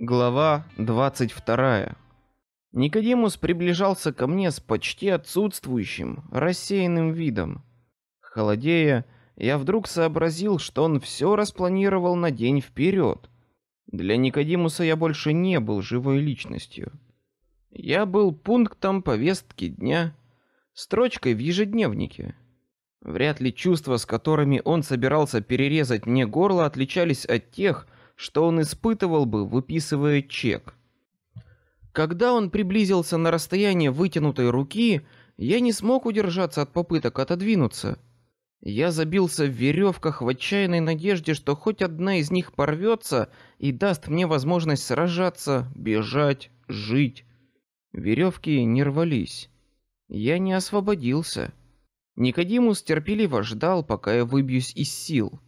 Глава 22. Никодимус приближался ко мне с почти отсутствующим, рассеянным видом. Холодея, я вдруг сообразил, что он все распланировал на день вперед. Для Никодимуса я больше не был живой личностью. Я был пунктом повестки дня, строчкой в ежедневнике. Вряд ли чувства, с которыми он собирался перерезать мне горло, отличались от тех, что он испытывал бы, выписывая чек. Когда он приблизился на расстояние вытянутой руки, я не смог удержаться от попыток отодвинуться. Я забился в веревках в отчаянной надежде, что хоть одна из них порвется и даст мне возможность сражаться, бежать, жить. Веревки не рвались. Я не освободился. Никодимус терпеливо ждал, пока я выбьюсь из сил.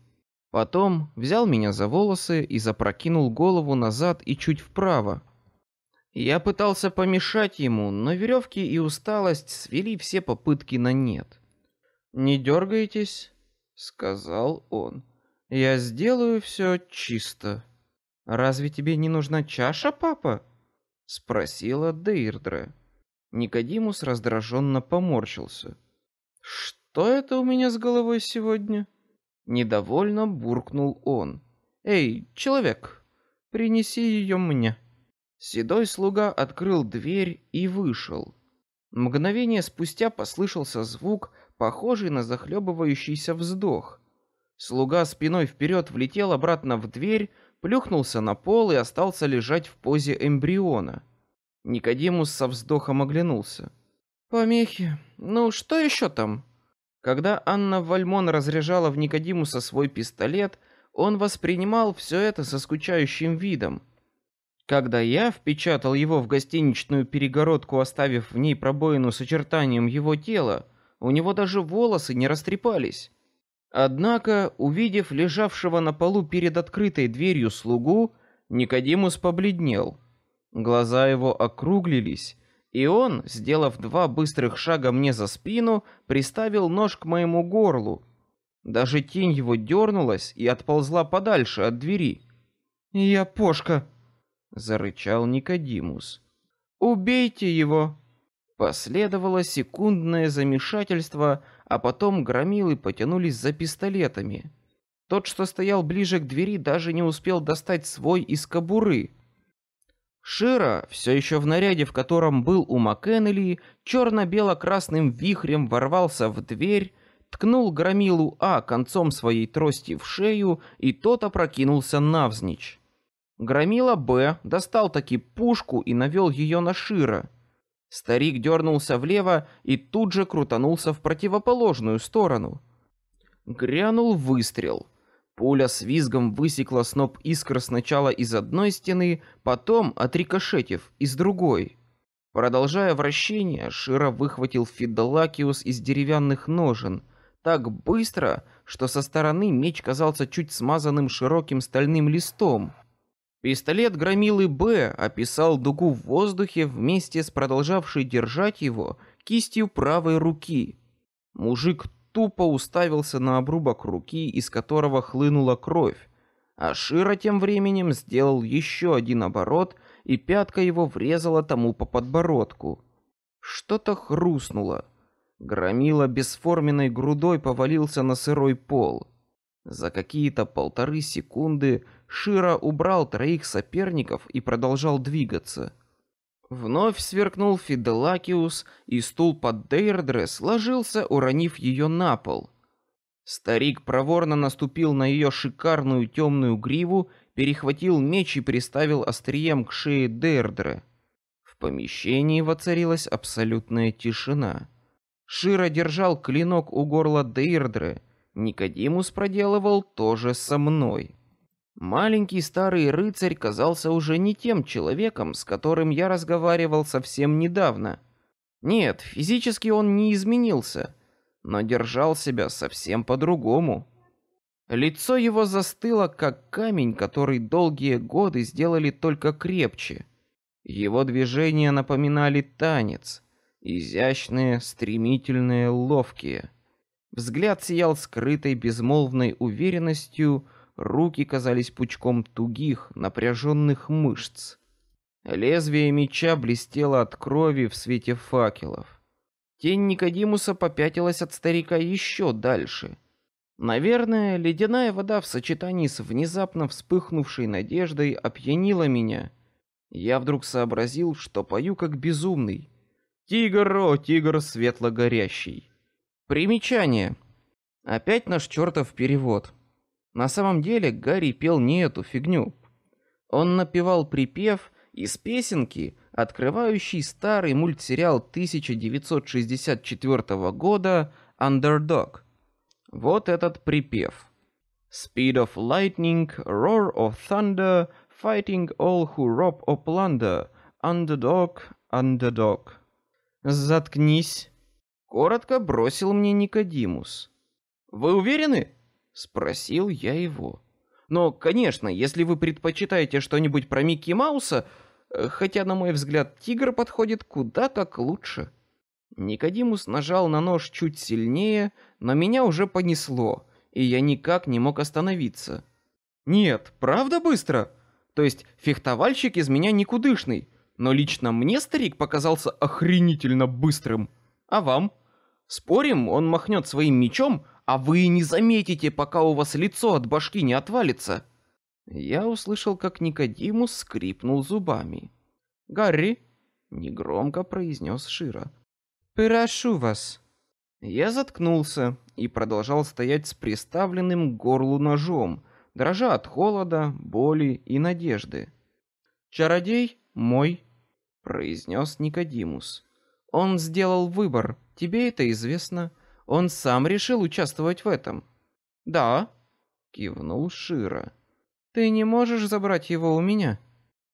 Потом взял меня за волосы и запрокинул голову назад и чуть вправо. Я пытался помешать ему, но веревки и усталость свели все попытки на нет. Не дергайтесь, сказал он. Я сделаю все чисто. Разве тебе не нужна чаша, папа? спросила Дейрдре. Никодимус раздраженно поморщился. Что это у меня с головой сегодня? Недовольно буркнул он. Эй, человек, принеси ее мне. Седой слуга открыл дверь и вышел. Мгновение спустя послышался звук, похожий на захлебывающийся вздох. Слуга спиной вперед влетел обратно в дверь, плюхнулся на пол и остался лежать в позе эмбриона. Никодимус со вздохом оглянулся. Помехи. Ну что еще там? Когда Анна Вальмон разряжала в Никодимуса свой пистолет, он воспринимал все это со скучающим видом. Когда я впечатал его в гостиничную перегородку, оставив в ней пробоину с очертанием его тела, у него даже волосы не растрепались. Однако, увидев лежавшего на полу перед открытой дверью слугу, Никодимус побледнел. Глаза его округлились, и он, сделав два быстрых шага мне за спину, приставил нож к моему горлу. Даже тень его дернулась и отползла подальше от двери. Я пошка, зарычал Никодимус. Убейте его! Последовало секундное замешательство, а потом громилы потянулись за пистолетами. Тот, что стоял ближе к двери, даже не успел достать свой из кобуры. Шира, все еще в наряде, в котором был у Маккеннелли, черно-бело-красным вихрем ворвался в дверь, ткнул громилу А концом своей трости в шею, и тот опрокинулся навзничь. Громила Б достал таки пушку и навел ее на Шира. Старик дернулся влево и тут же крутанулся в противоположную сторону. Грянул выстрел. Пуля с визгом высекла сноп искр сначала из одной стены, потом, отрикошетив, из другой. Продолжая вращение, Шира выхватил Фидолакиус из деревянных ножен так быстро, что со стороны меч казался чуть смазанным широким стальным листом. Пистолет громилы Б описал дугу в воздухе вместе с продолжавшей держать его кистью правой руки. Мужик тупо уставился на обрубок руки, из которого хлынула кровь, а Шира тем временем сделал еще один оборот, и пятка его врезала тому по подбородку. Что-то хрустнуло. Громила бесформенной грудой повалился на сырой пол. За какие-то полторы секунды Шира убрал троих соперников и продолжал двигаться. Вновь сверкнул Фиделакиус, и стул под Дейрдре сложился, уронив ее на пол. Старик проворно наступил на ее шикарную темную гриву, перехватил меч и приставил острием к шее Дейрдре. В помещении воцарилась абсолютная тишина. Шира держал клинок у горла Дейрдре. Никодимус проделывал то же со мной. Маленький старый рыцарь казался уже не тем человеком, с которым я разговаривал совсем недавно. Нет, физически он не изменился, но держал себя совсем по-другому. Лицо его застыло, как камень, который долгие годы сделали только крепче. Его движения напоминали танец, изящные, стремительные, ловкие. Взгляд сиял скрытой безмолвной уверенностью руки казались пучком тугих, напряженных мышц. Лезвие меча блестело от крови в свете факелов. Тень Никодимуса попятилась от старика еще дальше. Наверное, ледяная вода в сочетании с внезапно вспыхнувшей надеждой опьянила меня. Я вдруг сообразил, что пою как безумный. Тигр, о, тигр светло горящий. Примечание. Опять наш чертов перевод. На самом деле Гарри пел не эту фигню. Он напевал припев из песенки, открывающей старый мультсериал 1964 года Underdog. Вот этот припев. Speed of lightning, roar of thunder, fighting all who rob or plunder, underdog, underdog. Заткнись, коротко бросил мне Никодимус. Вы уверены? Спросил я его. Но, конечно, если вы предпочитаете что-нибудь про Микки Мауса, э, хотя на мой взгляд тигр подходит куда как лучше. Никодимус нажал на нож чуть сильнее, но меня уже понесло, и я никак не мог остановиться. Нет, правда быстро. То есть фехтовальщик из меня никудышный, но лично мне старик показался охренительно быстрым. А вам? Спорим, он махнет своим мечом, а вы не заметите, пока у вас лицо от башки не отвалится. Я услышал, как Никодимус скрипнул зубами. Гарри, негромко произнес Шира. Прошу вас. Я заткнулся и продолжал стоять с приставленным к горлу ножом, дрожа от холода, боли и надежды. Чародей мой, произнес Никодимус. Он сделал выбор. Тебе это известно. Он сам решил участвовать в этом. Да, кивнул Шира. Ты не можешь забрать его у меня.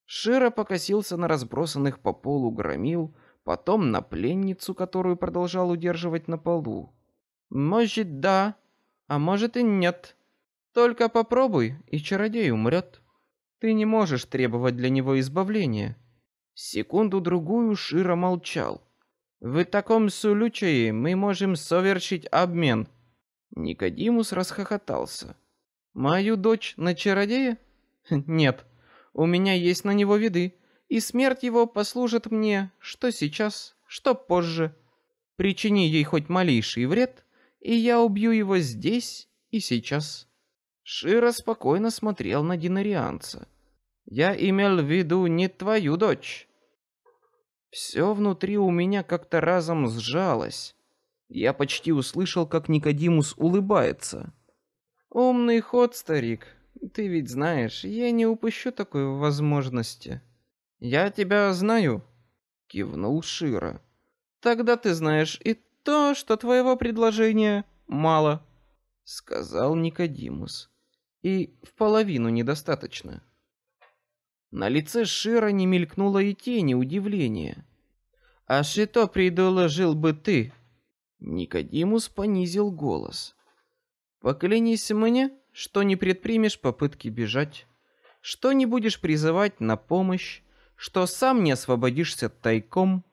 Шира покосился на разбросанных по полу громил, потом на пленницу, которую продолжал удерживать на полу. Может, да, а может и нет. Только попробуй, и чародей умрет. Ты не можешь требовать для него избавления. Секунду другую Шира молчал. В таком случае мы можем совершить обмен. Никодимус расхохотался. Мою дочь на чародея? Нет, у меня есть на него виды, и смерть его послужит мне, что сейчас, что позже. Причини ей хоть малейший вред, и я убью его здесь и сейчас. Шира спокойно смотрел на динарианца. Я имел в виду не твою дочь. Все внутри у меня как-то разом сжалось. Я почти услышал, как Никодимус улыбается. Умный ход, старик. Ты ведь знаешь, я не упущу такой возможности. Я тебя знаю, кивнул Шира. Тогда ты знаешь и то, что твоего предложения мало, сказал Никодимус. И в половину недостаточно. На лице Шира не мелькнуло и тени удивления. А что предложил бы ты? Никодимус понизил голос. Поклянись мне, что не предпримешь попытки бежать, что не будешь призывать на помощь, что сам не освободишься тайком,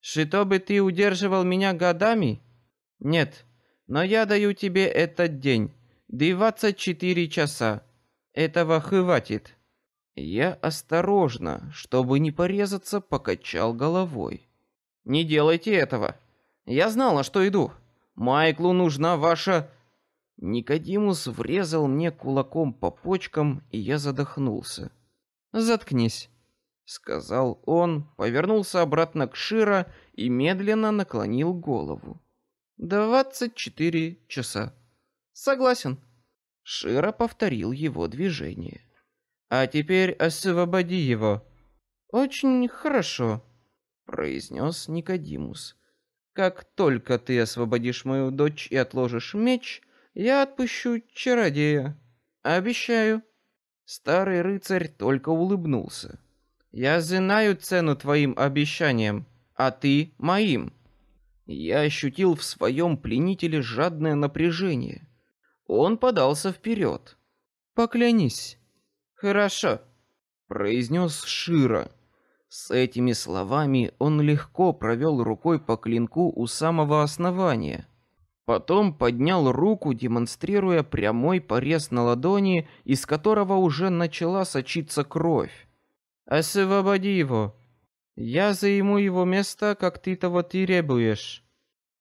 что бы ты удерживал меня годами? Нет, но я даю тебе этот день, двадцать четыре часа. Этого хватит. Я осторожно, чтобы не порезаться, покачал головой. Не делайте этого. Я знала, что иду. Майклу нужна ваша. Никодимус врезал мне кулаком по почкам, и я задохнулся. Заткнись, сказал он, повернулся обратно к Шира и медленно наклонил голову. Двадцать четыре часа. Согласен. Шира повторил его движение. А теперь освободи его. Очень хорошо, произнес Никодимус. Как только ты освободишь мою дочь и отложишь меч, я отпущу чародея. Обещаю. Старый рыцарь только улыбнулся. Я знаю цену твоим обещаниям, а ты моим. Я ощутил в своем пленителе жадное напряжение. Он подался вперед. Поклянись. Хорошо, произнес Шира. С этими словами он легко провел рукой по клинку у самого основания. Потом поднял руку, демонстрируя прямой порез на ладони, из которого уже начала сочиться кровь. «Освободи его. Я займу его место, как ты того требуешь».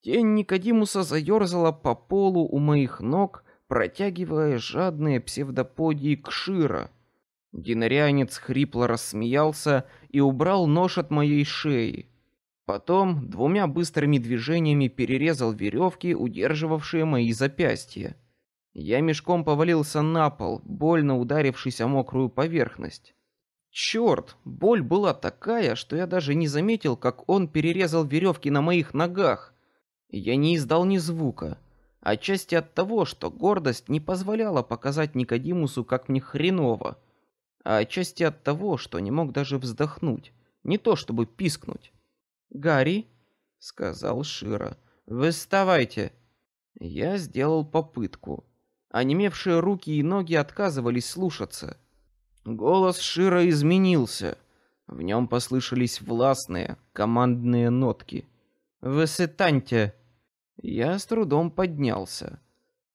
Тень Никодимуса заерзала по полу у моих ног, протягивая жадные псевдоподии к Шира. Динарианец хрипло рассмеялся и убрал нож от моей шеи. Потом двумя быстрыми движениями перерезал веревки, удерживавшие мои запястья. Я мешком повалился на пол, больно ударившись о мокрую поверхность. Черт, боль была такая, что я даже не заметил, как он перерезал веревки на моих ногах. Я не издал ни звука, отчасти от того, что гордость не позволяла показать Никодимусу, как мне хреново, а отчасти от того, что не мог даже вздохнуть, не то чтобы пискнуть. Гарри, сказал Шира, вы вставайте. Я сделал попытку. Онемевшие руки и ноги отказывались слушаться. Голос Шира изменился. В нем послышались властные, командные нотки. Высытаньте. Я с трудом поднялся.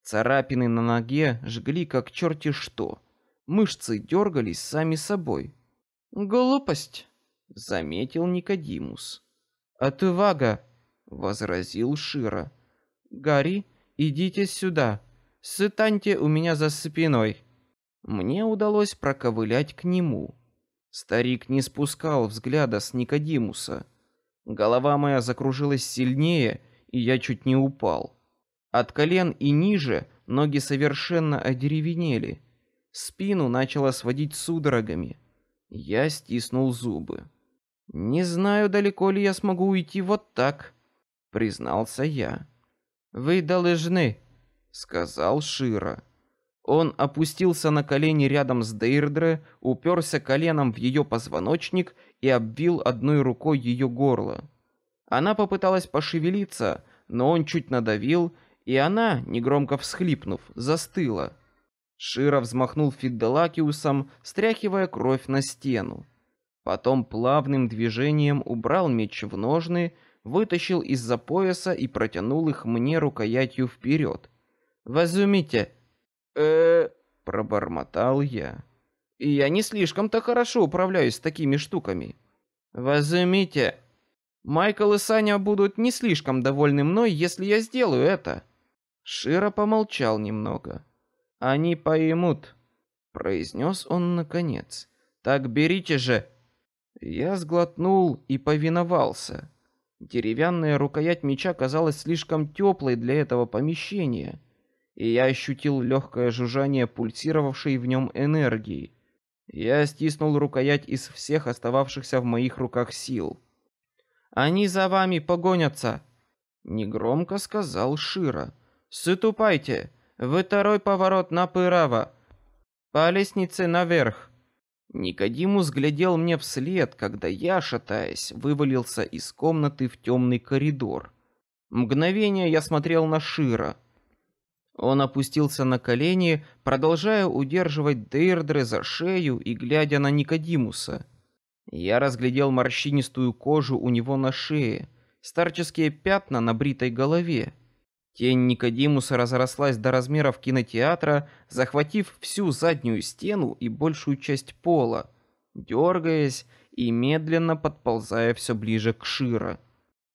Царапины на ноге жгли как черти что. Мышцы дергались сами собой. Глупость, заметил Никодимус. Отвага, возразил Шира. Гарри, идите сюда. Сытаньте у меня за спиной. Мне удалось проковылять к нему. Старик не спускал взгляда с Никодимуса. Голова моя закружилась сильнее, и я чуть не упал. От колен и ниже ноги совершенно одеревенели. Спину начало сводить судорогами. Я стиснул зубы. Не знаю, далеко ли я смогу уйти вот так, признался я. Вы должны, сказал Шира. Он опустился на колени рядом с Дейрдре, уперся коленом в ее позвоночник и обвил одной рукой ее горло. Она попыталась пошевелиться, но он чуть надавил, и она, негромко всхлипнув, застыла. Шира взмахнул Фидделакиусом, стряхивая кровь на стену. Потом плавным движением убрал меч в ножны, вытащил из-за пояса и протянул их мне рукоятью вперед. Возьмите. Э, пробормотал я. И я не слишком-то хорошо управляюсь с такими штуками. Возьмите. Майкл и Саня будут не слишком довольны мной, если я сделаю это. Шира помолчал немного. Они поймут, произнес он наконец. Так берите же я сглотнул и повиновался. Деревянная рукоять меча казалась слишком теплой для этого помещения, и я ощутил легкое жужжание пульсировавшей в нем энергии. Я стиснул рукоять из всех остававшихся в моих руках сил. Они за вами погонятся, негромко сказал Шира. Второй поворот направо, по лестнице наверх. Никодимус глядел мне вслед, когда я, шатаясь, вывалился из комнаты в темный коридор. Мгновение я смотрел на Шира. Он опустился на колени, продолжая удерживать Дейрдре за шею и глядя на Никодимуса. Я разглядел морщинистую кожу у него на шее, старческие пятна на бритой голове. Тень Никодимуса разрослась до размеров кинотеатра, захватив всю заднюю стену и большую часть пола, дергаясь и медленно подползая все ближе к Шира.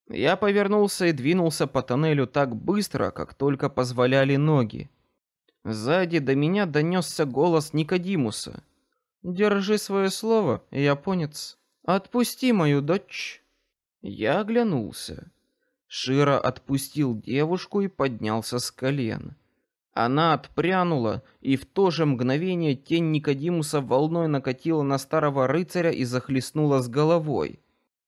Я повернулся и двинулся по тоннелю так быстро, как только позволяли ноги. Сзади до меня донесся голос Никодимуса. Держи свое слово, японец. Отпусти мою дочь. Я оглянулся. Шира отпустил девушку и поднялся с колен. Она отпрянула, и в то же мгновение тень Никодимуса волной накатила на старого рыцаря и захлестнула с головой.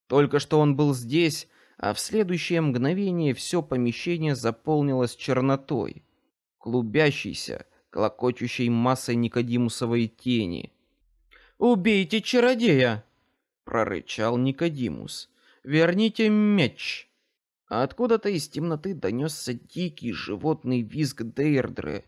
Только что он был здесь, а в следующее мгновение все помещение заполнилось чернотой, клубящейся, клокочущей массой Никодимусовой тени. Убейте чародея! прорычал Никодимус. Верните меч! А откуда-то из темноты донесся дикий животный визг Дейрдры.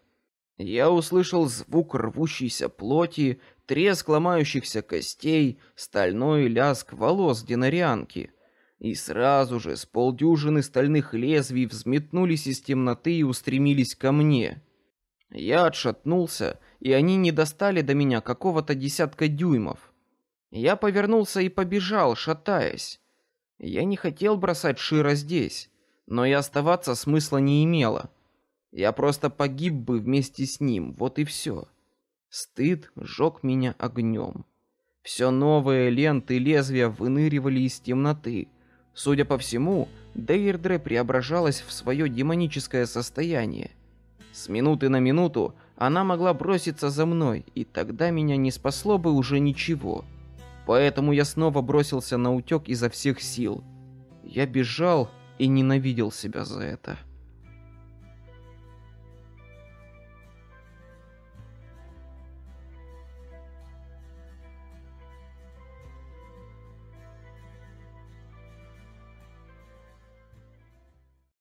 Я услышал звук рвущейся плоти, треск ломающихся костей, стальной лязг волос динарианки. и сразу же с полдюжины стальных лезвий взметнулись из темноты и устремились ко мне. Я отшатнулся, и они не достали до меня какого-то десятка дюймов. Я повернулся и побежал, шатаясь. Я не хотел бросать Шира здесь, но и оставаться смысла не имело. Я просто погиб бы вместе с ним, вот и все. Стыд сжег меня огнем. Все новые ленты лезвия выныривали из темноты. Судя по всему, Дейрдре преображалась в свое демоническое состояние. С минуты на минуту она могла броситься за мной, и тогда меня не спасло бы уже ничего. Поэтому я снова бросился на утек изо всех сил. Я бежал и ненавидел себя за это.